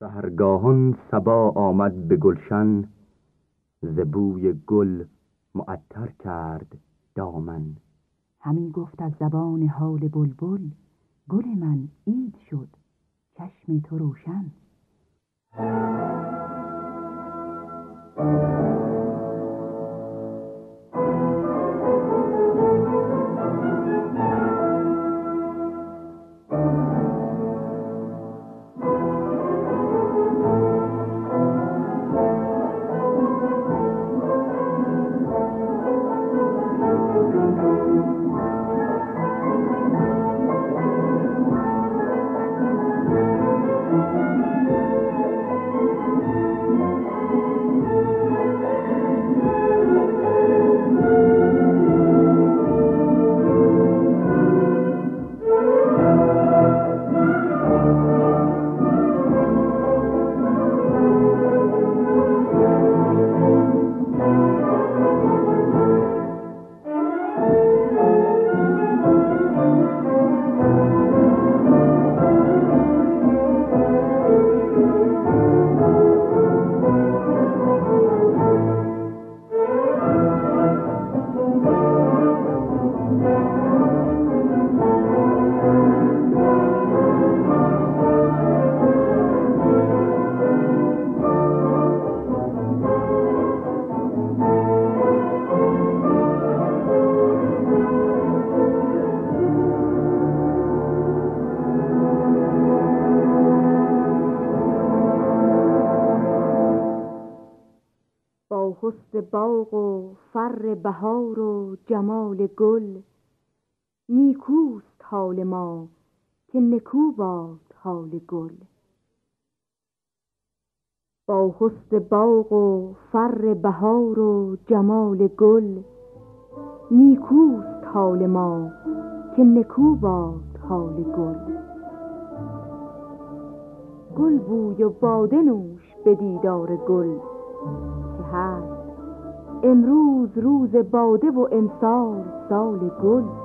سهرگاهان سبا آمد به گلشن ز بوی گل معطر کرد دامن. همی گفت از زبان حال بلبل گل من عید شد چشم تو روشن. حسن باغ و فر بهار و جمال گل. نیکوست حال ما که نکو باد حال گل. با حسن باغ و فر بهار و جمال گل نیکوست حال ما که نکو باد حال گل. گل بوی و باده نوش به دیدار گل که هست امروز روز باده و امسال سال گل.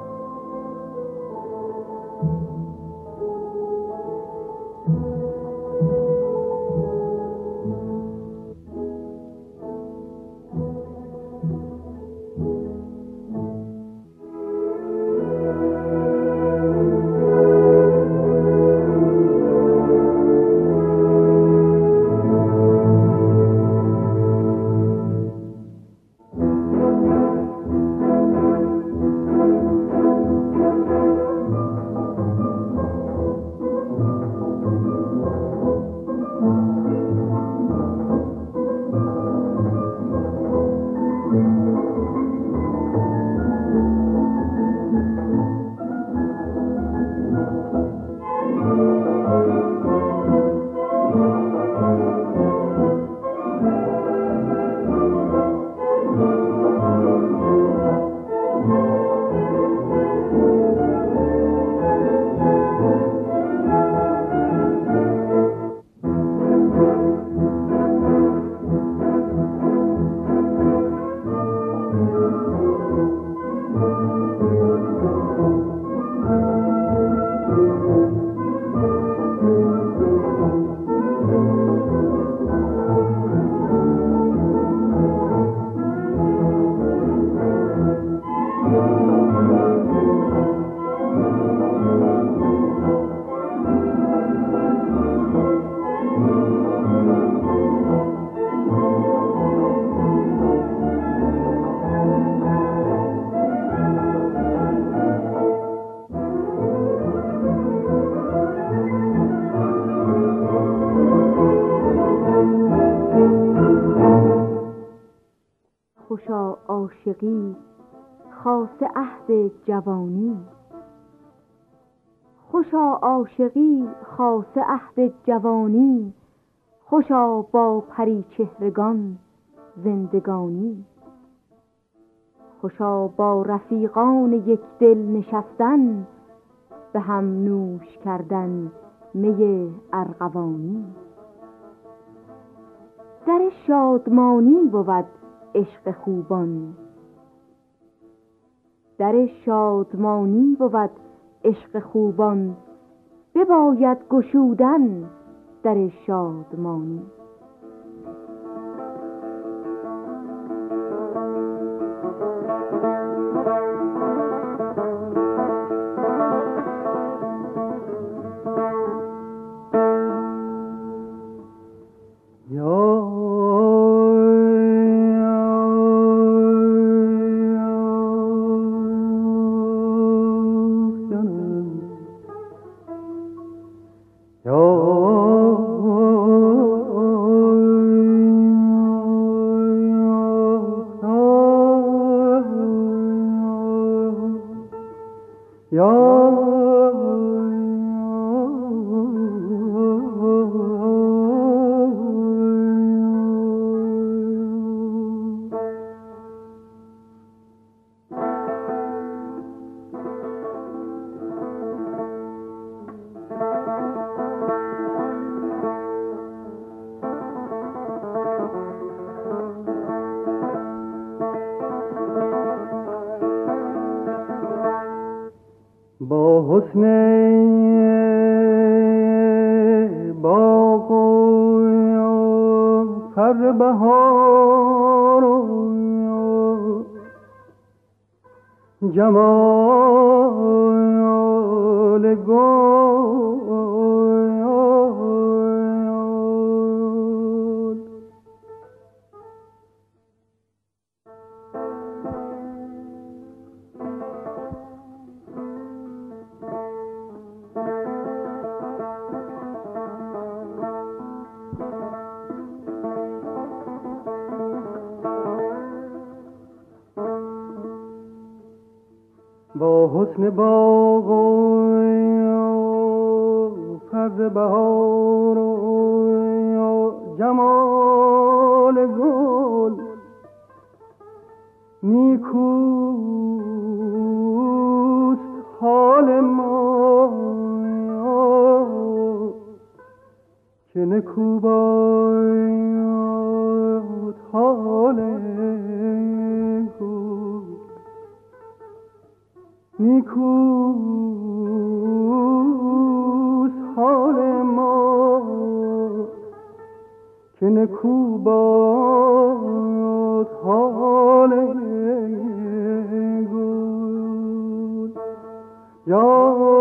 خوشا عاشقی خاص عهد جوانی. خوشا عاشقی خاص عهد جوانی خوشا با پری چهرگان زندگانی. خوشا با رفیقان یک دل نشستن به هم نوش کردن می ارغوانی. در شادمانی بود عشق خوبان در شادمانی بود عشق خوبان. بباید گشودن بستر شادمانی. جمال حسن باغ نیکوس حال ما که نکو باد حال گل یا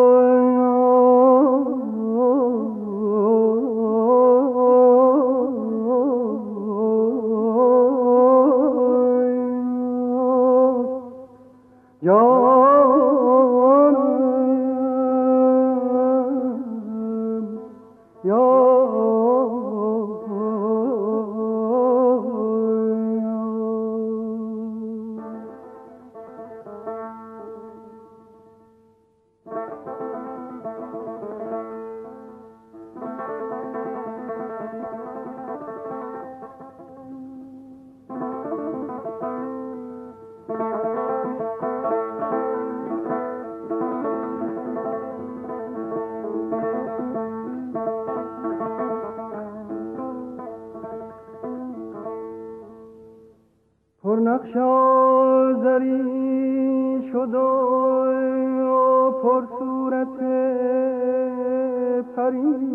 گل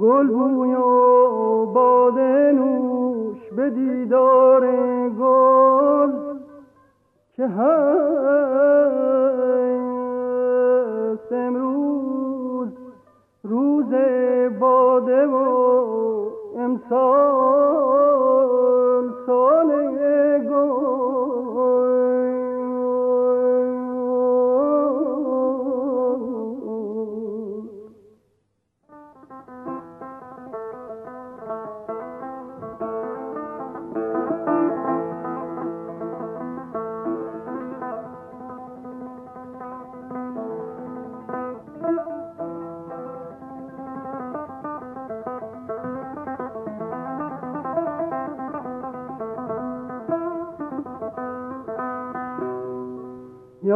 گل بوی و باده نوش به دیدار گل که هست امروز روز باده و امسال سال گل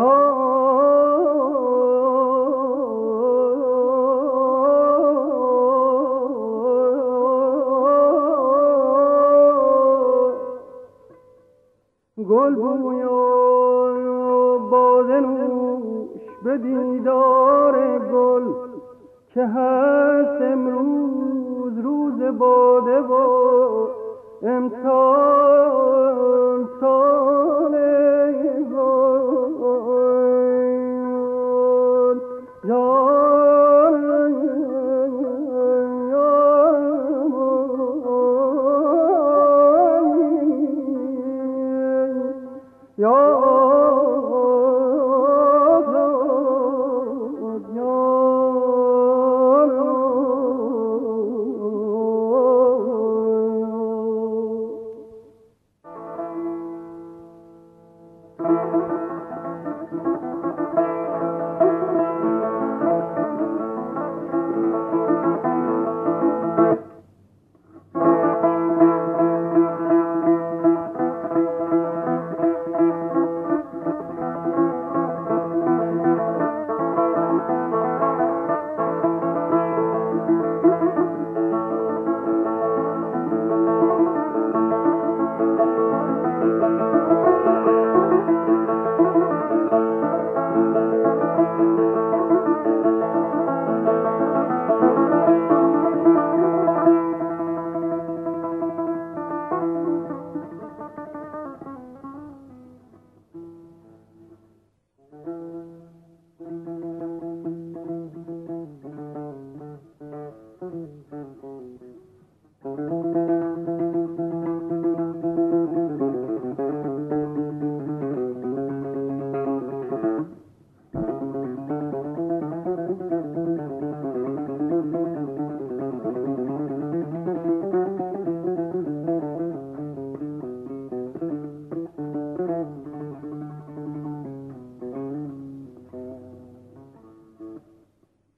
بوی و باده نوش دیدار گل که هست امروز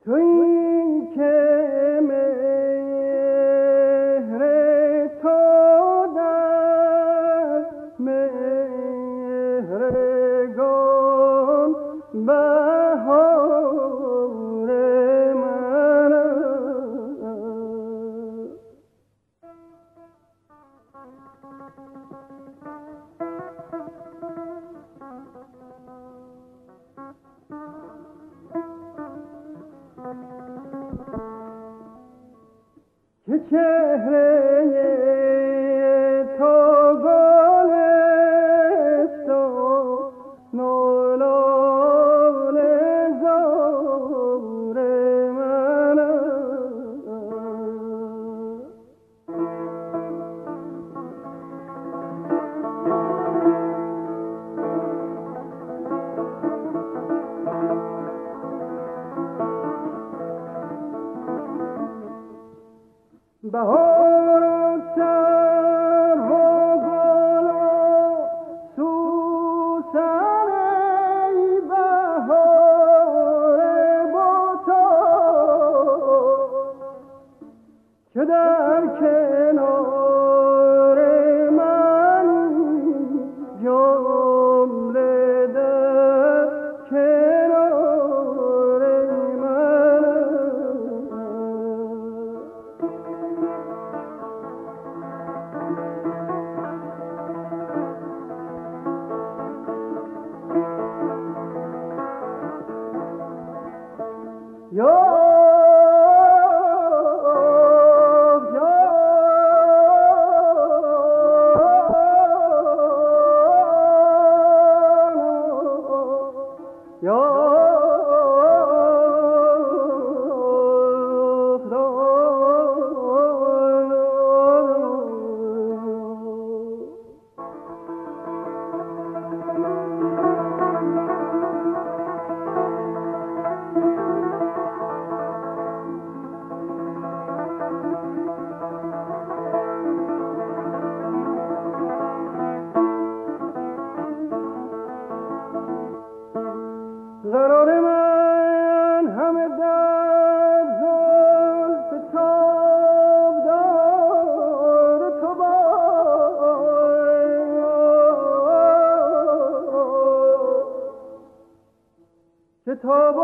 可以。قرار من همه در زلف تاب دار تو با کتاب و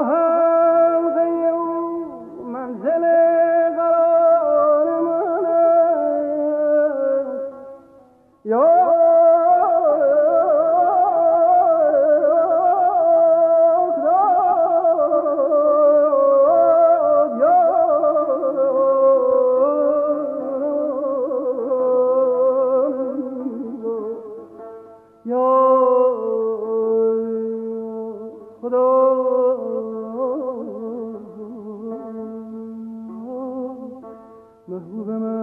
mehbubeme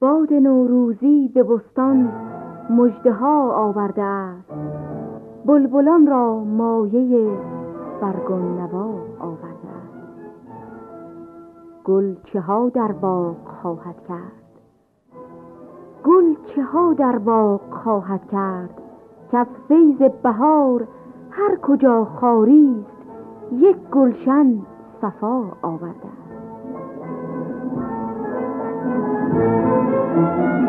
به بستان مژده ها آورده است. بلبلان را مایه برگون نوا آورده است. گل چه ها در باغ خواهد کرد؟ گل چه ها در باغ خواهد کرد که از فیض بهار هر کجا خاری است یک گلشن صفا آورده است